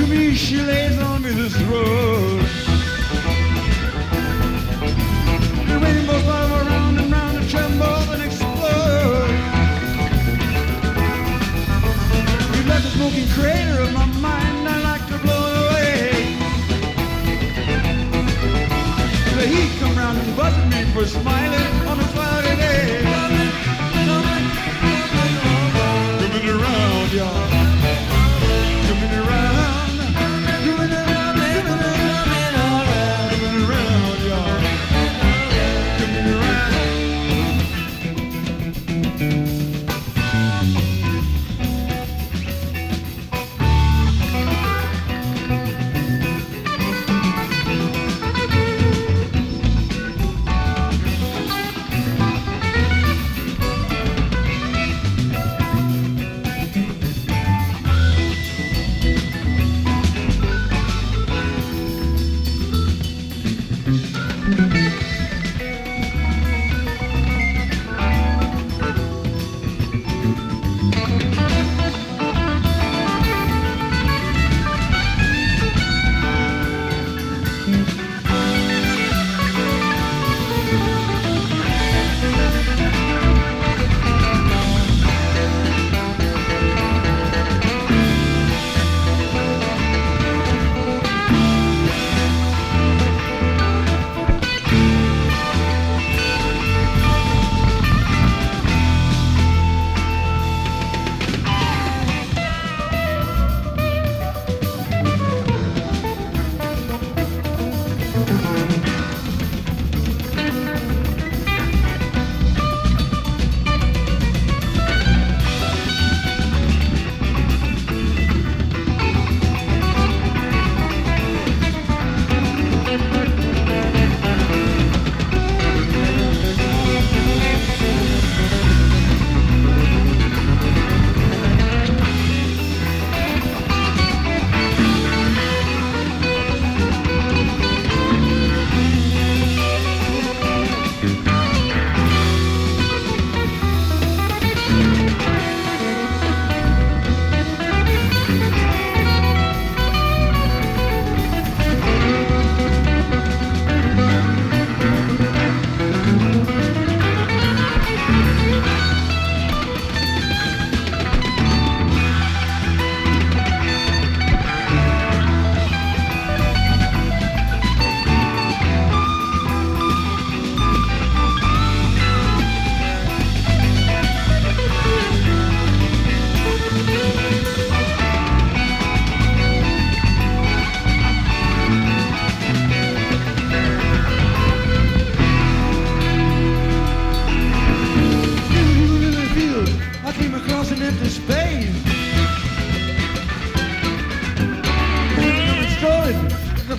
to me, she lays on me this road. The rainbows bob around and round and tremble and explode. You left the smoking crater of my mind, I like to blow it away. The heat come round and buzzing me for smile.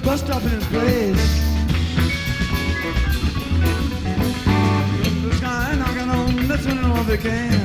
bus stop in his place. This guy knocking on, listening on They can.